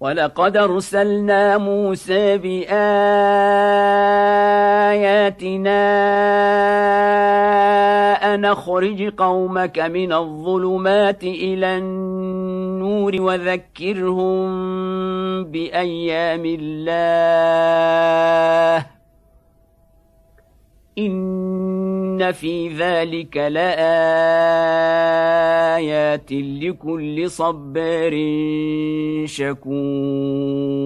ولقد أرسلنا موسى بآياتنا أن اخرج قومك من الظلمات إلى النور وذكرهم بأيام الله. إن في ذلك لايات لكل صبار شكور